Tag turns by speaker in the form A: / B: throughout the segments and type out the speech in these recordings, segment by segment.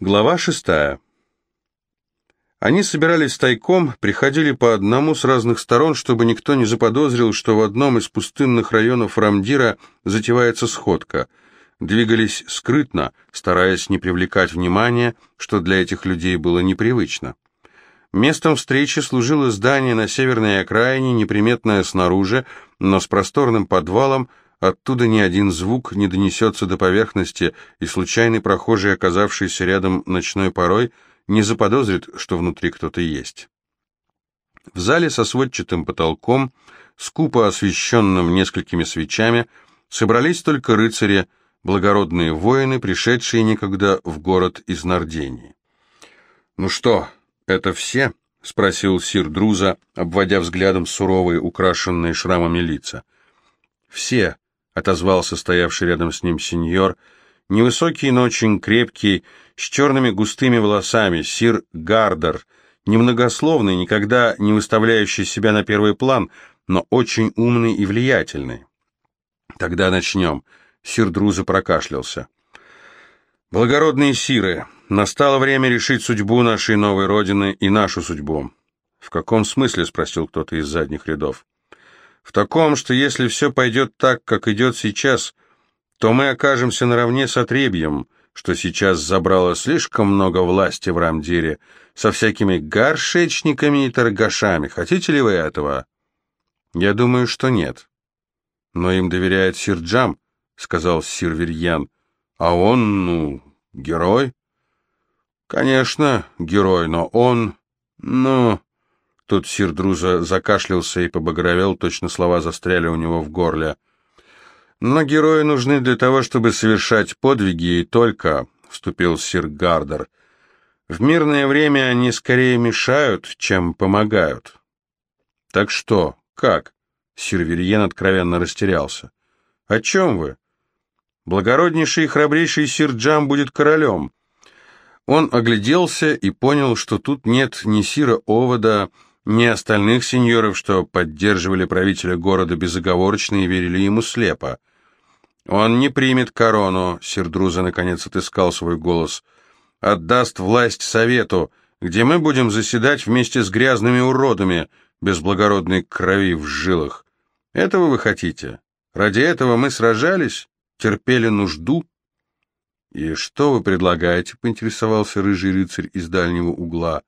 A: Глава шестая. Они собирались тайком, приходили по одному с разных сторон, чтобы никто не заподозрил, что в одном из пустынных районов Рамдира затевается сходка. Двигались скрытно, стараясь не привлекать внимания, что для этих людей было непривычно. Местом встречи служило здание на северной окраине, неприметное снаружи, но с просторным подвалом, Оттуда ни один звук не донесется до поверхности, и случайный прохожий, оказавшийся рядом ночной порой, не заподозрит, что внутри кто-то есть. В зале со сводчатым потолком, скупо освещенным несколькими свечами, собрались только рыцари, благородные воины, пришедшие некогда в город из Нардении. «Ну что, это все?» — спросил сир Друза, обводя взглядом суровые, украшенные шрамами лица. «Все», — отозвался стоявший рядом с ним сеньор, невысокий, но очень крепкий, с черными густыми волосами, сир Гардер, немногословный, никогда не выставляющий себя на первый план, но очень умный и влиятельный. «Тогда начнем», — сир Друза прокашлялся. «Благородные сиры, настало время решить судьбу нашей новой родины и нашу судьбу». «В каком смысле?» — спросил кто-то из задних рядов в таком, что если все пойдет так, как идет сейчас, то мы окажемся наравне с отребьем, что сейчас забрало слишком много власти в Рамдире, со всякими горшечниками и торгашами. Хотите ли вы этого? Я думаю, что нет. Но им доверяет сир Джам, сказал сир Вирьян. А он, ну, герой? Конечно, герой, но он, ну... Тут сир Друза закашлялся и побагровел, точно слова застряли у него в горле. «Но герои нужны для того, чтобы совершать подвиги, и только», — вступил сир Гардер. «В мирное время они скорее мешают, чем помогают». «Так что, как?» — сир Верьен откровенно растерялся. «О чем вы?» «Благороднейший и храбрейший сир Джам будет королем». Он огляделся и понял, что тут нет ни сира Овода, ни остальных сеньоров, что поддерживали правителя города безоговорочно и верили ему слепо. «Он не примет корону», — Сердруза наконец отыскал свой голос, — «отдаст власть совету, где мы будем заседать вместе с грязными уродами, без благородной крови в жилах. Этого вы хотите? Ради этого мы сражались, терпели нужду?» «И что вы предлагаете?» — поинтересовался рыжий рыцарь из дальнего угла.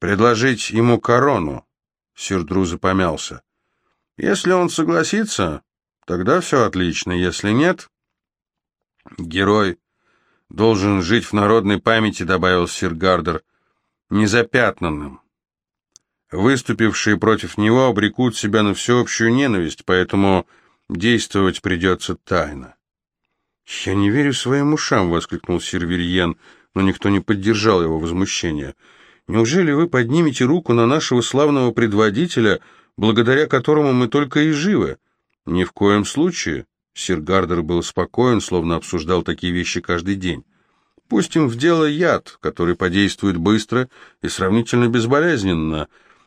A: Предложить ему корону. Сирдруза помялся. Если он согласится, тогда все отлично. Если нет... Герой должен жить в народной памяти, добавил сир Гардер, незапятнанным. Выступившие против него обрекут себя на всеобщую ненависть, поэтому действовать придется тайно. «Я не верю своим ушам!» — воскликнул сир Вильен, но никто не поддержал его возмущения. Неужели вы поднимете руку на нашего славного предводителя, благодаря которому мы только и живы? Ни в коем случае. Сир Гардер был спокоен, словно обсуждал такие вещи каждый день. Пустим в дело яд, который подействует быстро и сравнительно безболезненно.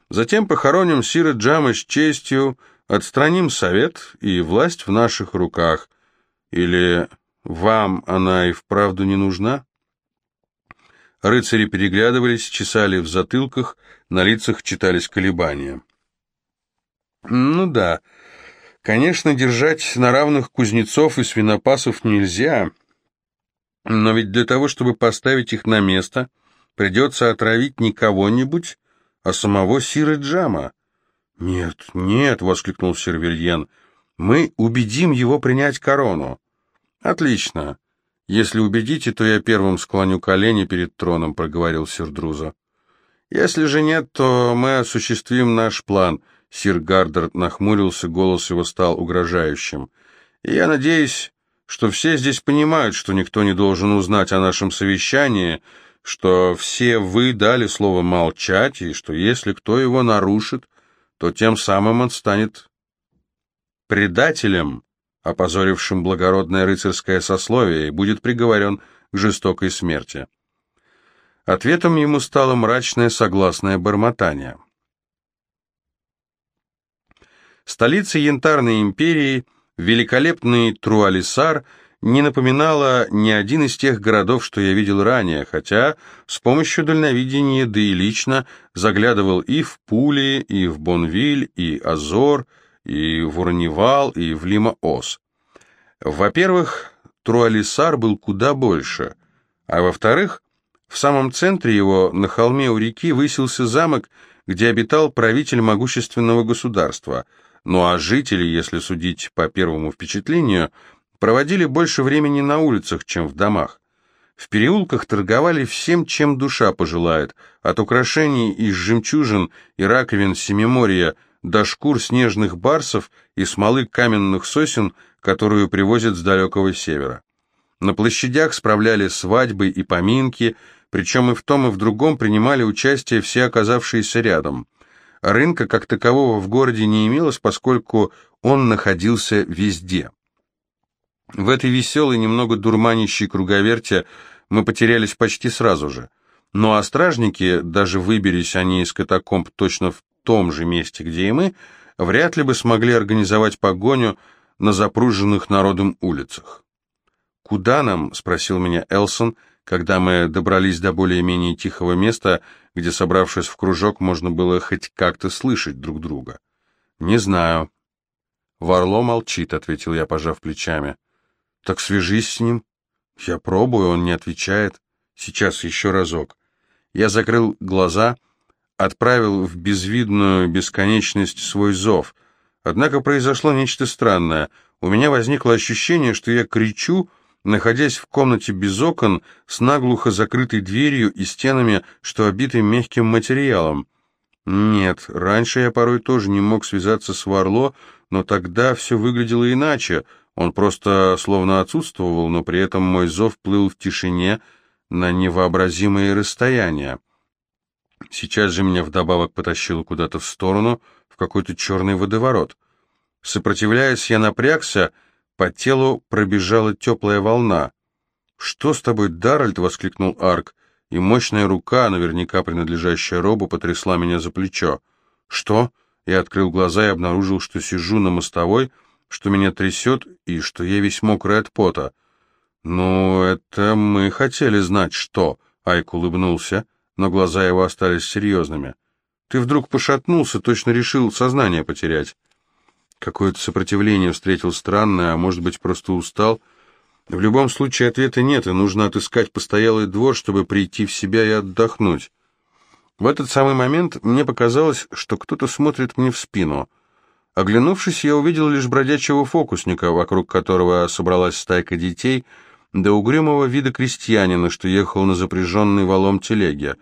A: Затем похороним Сира Джама с честью, отстраним совет, и власть в наших руках. Или вам она и вправду не нужна? Рыцари переглядывались, чесали в затылках, на лицах читались колебания. «Ну да, конечно, держать на равных кузнецов и свинопасов нельзя, но ведь для того, чтобы поставить их на место, придется отравить не кого-нибудь, а самого Сиры Джама». «Нет, нет», — воскликнул Сервильен, — «мы убедим его принять корону». «Отлично. «Если убедите, то я первым склоню колени перед троном», — проговорил Сирдруза. «Если же нет, то мы осуществим наш план», — Сир Гардер нахмурился, голос его стал угрожающим. «И я надеюсь, что все здесь понимают, что никто не должен узнать о нашем совещании, что все вы дали слово молчать, и что если кто его нарушит, то тем самым он станет предателем» опозорившим благородное рыцарское сословие, и будет приговорен к жестокой смерти. Ответом ему стало мрачное согласное бормотание. Столица Янтарной империи, великолепный Труалисар, не напоминала ни один из тех городов, что я видел ранее, хотя с помощью дальновидения, да и лично, заглядывал и в Пули, и в Бонвиль, и Азор, и в Урнивал, и в Лима-Ос. Во-первых, Труалисар был куда больше, а во-вторых, в самом центре его, на холме у реки, высился замок, где обитал правитель могущественного государства, ну а жители, если судить по первому впечатлению, проводили больше времени на улицах, чем в домах. В переулках торговали всем, чем душа пожелает, от украшений из жемчужин и раковин Семиморья до шкур снежных барсов и смолы каменных сосен, которую привозят с далекого севера. На площадях справляли свадьбы и поминки, причем и в том, и в другом принимали участие все оказавшиеся рядом. Рынка как такового в городе не имелось, поскольку он находился везде. В этой веселой, немного дурманящей круговерте мы потерялись почти сразу же. Ну а стражники, даже выберись они из катакомб точно в том же месте, где и мы, вряд ли бы смогли организовать погоню на запруженных народом улицах. «Куда нам?» — спросил меня Элсон, когда мы добрались до более-менее тихого места, где, собравшись в кружок, можно было хоть как-то слышать друг друга. «Не знаю». «Варло молчит», — ответил я, пожав плечами. Так свяжись с ним. Я пробую, он не отвечает. Сейчас еще разок. Я закрыл глаза, отправил в безвидную бесконечность свой зов. Однако произошло нечто странное. У меня возникло ощущение, что я кричу, находясь в комнате без окон, с наглухо закрытой дверью и стенами, что обиты мягким материалом. Нет, раньше я порой тоже не мог связаться с Варло, но тогда все выглядело иначе — он просто словно отсутствовал, но при этом мой зов плыл в тишине на невообразимые расстояния. Сейчас же меня вдобавок потащило куда-то в сторону, в какой-то черный водоворот. Сопротивляясь, я напрягся, по телу пробежала теплая волна. «Что с тобой, Даральд?» — воскликнул Арк, и мощная рука, наверняка принадлежащая Робу, потрясла меня за плечо. «Что?» — я открыл глаза и обнаружил, что сижу на мостовой, — что меня трясет и что я весь мокрый от пота. «Ну, это мы хотели знать, что...» — Айк улыбнулся, но глаза его остались серьезными. «Ты вдруг пошатнулся, точно решил сознание потерять». Какое-то сопротивление встретил странное, а может быть, просто устал. В любом случае ответа нет, и нужно отыскать постоялый двор, чтобы прийти в себя и отдохнуть. В этот самый момент мне показалось, что кто-то смотрит мне в спину — Оглянувшись, я увидел лишь бродячего фокусника, вокруг которого собралась стайка детей, да угрюмого вида крестьянина, что ехал на запряженной валом телеге.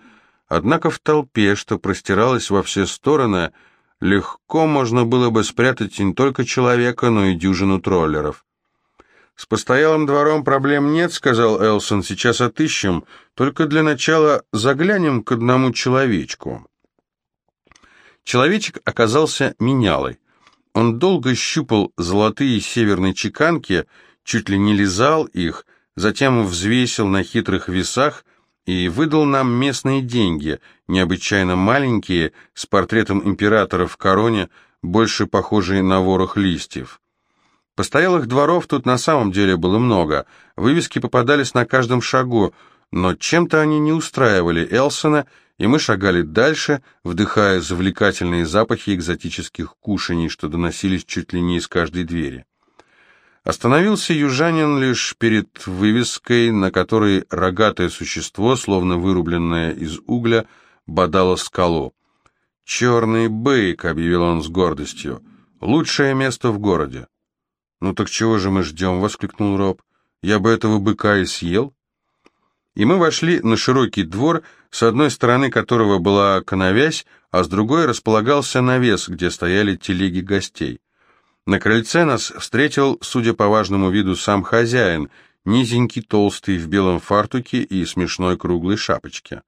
A: Однако в толпе, что простиралась во все стороны, легко можно было бы спрятать не только человека, но и дюжину троллеров. «С постоялым двором проблем нет», — сказал Элсон, — «сейчас отыщем, только для начала заглянем к одному человечку». Человечек оказался менялой. Он долго щупал золотые северные чеканки, чуть ли не лизал их, затем взвесил на хитрых весах и выдал нам местные деньги, необычайно маленькие, с портретом императора в короне, больше похожие на ворох листьев. Постоялых дворов тут на самом деле было много, вывески попадались на каждом шагу, но чем-то они не устраивали Элсона, и мы шагали дальше, вдыхая завлекательные запахи экзотических кушаний, что доносились чуть ли не из каждой двери. Остановился южанин лишь перед вывеской, на которой рогатое существо, словно вырубленное из угля, бодало скалу. «Черный бык», — объявил он с гордостью, — «лучшее место в городе». «Ну так чего же мы ждем?» — воскликнул Роб. «Я бы этого быка и съел» и мы вошли на широкий двор, с одной стороны которого была коновязь, а с другой располагался навес, где стояли телеги гостей. На крыльце нас встретил, судя по важному виду, сам хозяин, низенький, толстый, в белом фартуке и смешной круглой шапочке.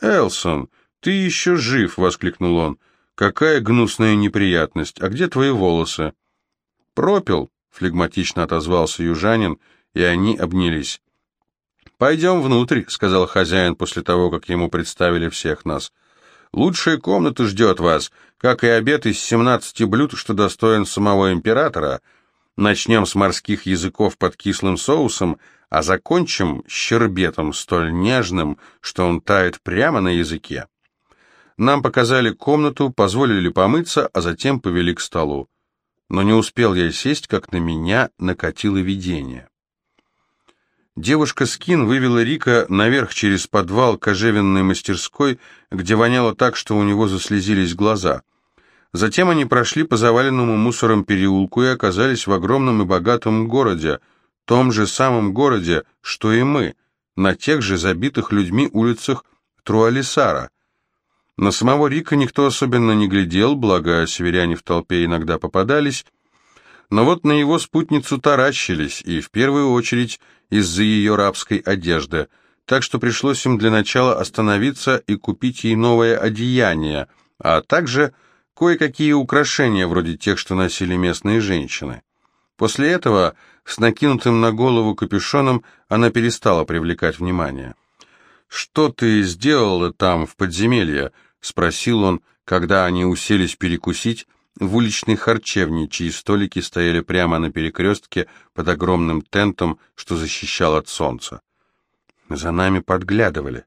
A: «Элсон, ты еще жив!» — воскликнул он. «Какая гнусная неприятность! А где твои волосы?» «Пропил!» — флегматично отозвался южанин, и они обнялись. «Пойдем внутрь», — сказал хозяин после того, как ему представили всех нас. «Лучшая комната ждет вас, как и обед из семнадцати блюд, что достоин самого императора. Начнем с морских языков под кислым соусом, а закончим щербетом столь нежным, что он тает прямо на языке. Нам показали комнату, позволили помыться, а затем повели к столу. Но не успел я сесть, как на меня накатило видение. Девушка Скин вывела Рика наверх через подвал кожевенной мастерской, где воняло так, что у него заслезились глаза. Затем они прошли по заваленному мусором переулку и оказались в огромном и богатом городе, том же самом городе, что и мы, на тех же забитых людьми улицах Труалисара. На самого Рика никто особенно не глядел, благо северяне в толпе иногда попадались, но вот на его спутницу таращились, и в первую очередь из-за ее рабской одежды, так что пришлось им для начала остановиться и купить ей новое одеяние, а также кое-какие украшения, вроде тех, что носили местные женщины. После этого, с накинутым на голову капюшоном, она перестала привлекать внимание. «Что ты сделала там, в подземелье?» — спросил он, когда они уселись перекусить, в уличной харчевне, чьи столики стояли прямо на перекрестке под огромным тентом, что защищал от солнца. За нами подглядывали.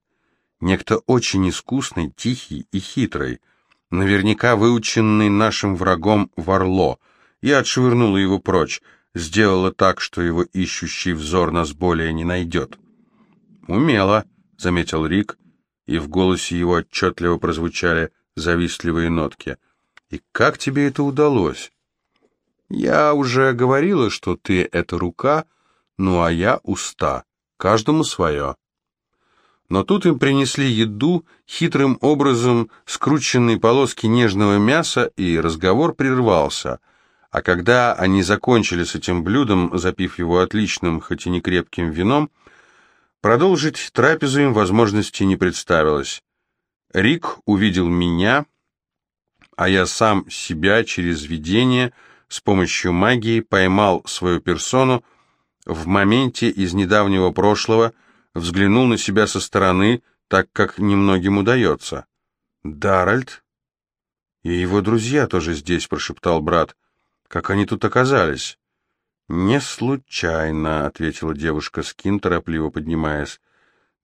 A: Некто очень искусный, тихий и хитрый, наверняка выученный нашим врагом Варло. Я отшвырнула его прочь, сделала так, что его ищущий взор нас более не найдет. «Умело», — заметил Рик, и в голосе его отчетливо прозвучали завистливые нотки — и как тебе это удалось? Я уже говорила, что ты — это рука, ну а я — уста. Каждому свое. Но тут им принесли еду, хитрым образом скрученные полоски нежного мяса, и разговор прервался. А когда они закончили с этим блюдом, запив его отличным, хоть и не крепким вином, продолжить трапезу им возможности не представилось. Рик увидел меня, а я сам себя через видение с помощью магии поймал свою персону в моменте из недавнего прошлого, взглянул на себя со стороны, так как немногим удается. «Даральд?» «И его друзья тоже здесь», — прошептал брат. «Как они тут оказались?» «Не случайно», — ответила девушка Скин, торопливо поднимаясь.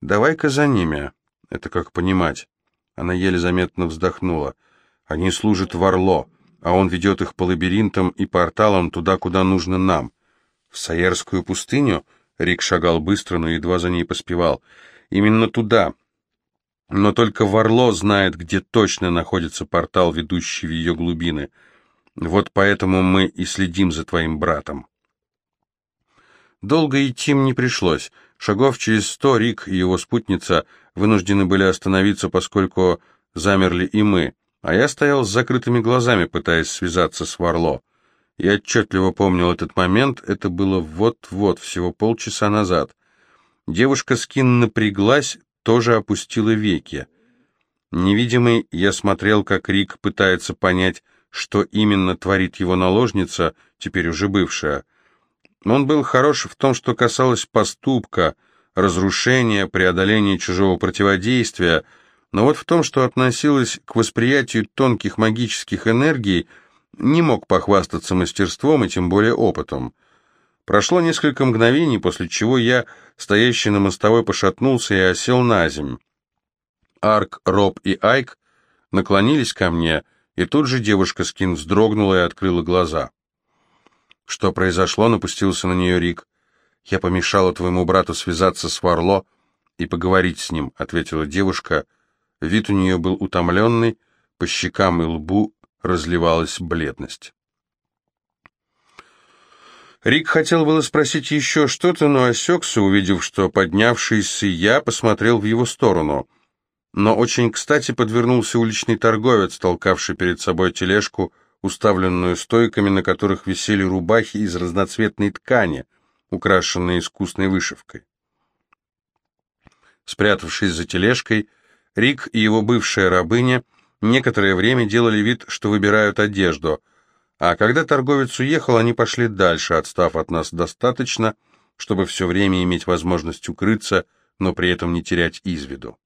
A: «Давай-ка за ними». «Это как понимать?» Она еле заметно вздохнула. Они служат в Орло, а он ведет их по лабиринтам и порталам туда, куда нужно нам. В Саерскую пустыню Рик шагал быстро, но едва за ней поспевал. Именно туда. Но только Варло знает, где точно находится портал, ведущий в ее глубины. Вот поэтому мы и следим за твоим братом. Долго идти им не пришлось. Шагов через сто Рик и его спутница вынуждены были остановиться, поскольку замерли и мы а я стоял с закрытыми глазами, пытаясь связаться с Варло. Я отчетливо помнил этот момент, это было вот-вот, всего полчаса назад. Девушка Скин напряглась, тоже опустила веки. Невидимый, я смотрел, как Рик пытается понять, что именно творит его наложница, теперь уже бывшая. Он был хорош в том, что касалось поступка, разрушения, преодоления чужого противодействия — но вот в том, что относилось к восприятию тонких магических энергий, не мог похвастаться мастерством и тем более опытом. Прошло несколько мгновений, после чего я, стоящий на мостовой, пошатнулся и осел на земь. Арк, Роб и Айк наклонились ко мне, и тут же девушка Скин вздрогнула и открыла глаза. «Что произошло?» — напустился на нее Рик. «Я помешала твоему брату связаться с Варло и поговорить с ним», — ответила девушка, — Вид у нее был утомленный, по щекам и лбу разливалась бледность. Рик хотел было спросить еще что-то, но осекся, увидев, что поднявшийся я посмотрел в его сторону. Но очень кстати подвернулся уличный торговец, толкавший перед собой тележку, уставленную стойками, на которых висели рубахи из разноцветной ткани, украшенные искусной вышивкой. Спрятавшись за тележкой, Рик и его бывшая рабыня некоторое время делали вид, что выбирают одежду, а когда торговец уехал, они пошли дальше, отстав от нас достаточно, чтобы все время иметь возможность укрыться, но при этом не терять из виду.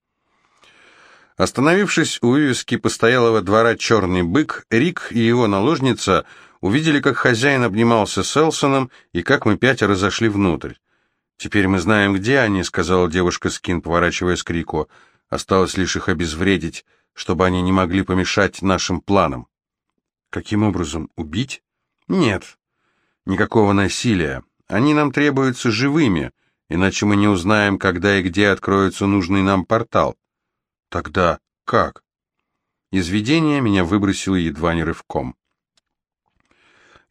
A: Остановившись у вывески постоялого двора «Черный бык», Рик и его наложница Увидели, как хозяин обнимался с Элсоном, и как мы пятеро зашли внутрь. «Теперь мы знаем, где они», — сказала девушка Скин, поворачиваясь к Рико. «Осталось лишь их обезвредить, чтобы они не могли помешать нашим планам». «Каким образом? Убить?» «Нет. Никакого насилия. Они нам требуются живыми, иначе мы не узнаем, когда и где откроется нужный нам портал». «Тогда как?» Из видения меня выбросило едва не рывком.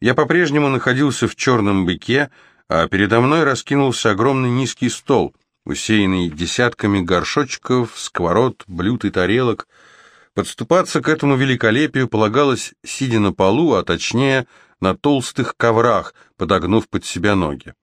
A: Я по-прежнему находился в черном быке, а передо мной раскинулся огромный низкий стол, усеянный десятками горшочков, сковород, блюд и тарелок. Подступаться к этому великолепию полагалось, сидя на полу, а точнее на толстых коврах, подогнув под себя ноги.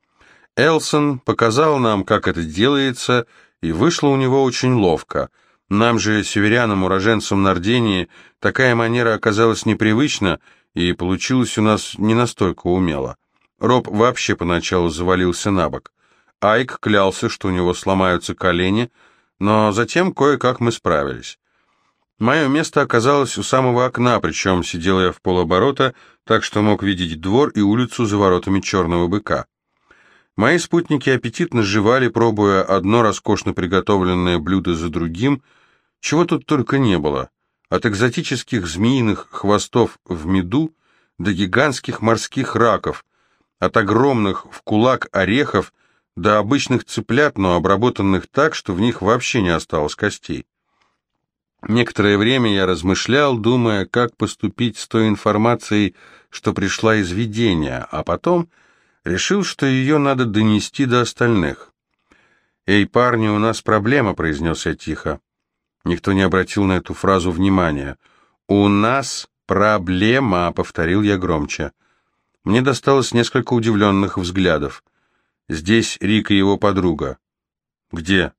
A: Элсон показал нам, как это делается, и вышло у него очень ловко. Нам же, северянам, уроженцам Нордении, такая манера оказалась непривычна, и получилось у нас не настолько умело. Роб вообще поначалу завалился на бок. Айк клялся, что у него сломаются колени, но затем кое-как мы справились. Мое место оказалось у самого окна, причем сидел я в полоборота, так что мог видеть двор и улицу за воротами черного быка. Мои спутники аппетитно жевали, пробуя одно роскошно приготовленное блюдо за другим, чего тут только не было. От экзотических змеиных хвостов в меду до гигантских морских раков, от огромных в кулак орехов до обычных цыплят, но обработанных так, что в них вообще не осталось костей. Некоторое время я размышлял, думая, как поступить с той информацией, что пришла из видения, а потом решил, что ее надо донести до остальных. «Эй, парни, у нас проблема», — произнес я тихо. Никто не обратил на эту фразу внимания. «У нас проблема», — повторил я громче. Мне досталось несколько удивленных взглядов. Здесь Рик и его подруга. Где?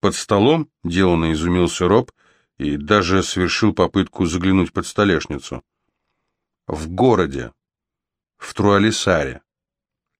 A: Под столом? Деланно изумился Роб и даже совершил попытку заглянуть под столешницу. В городе. В Труалисаре.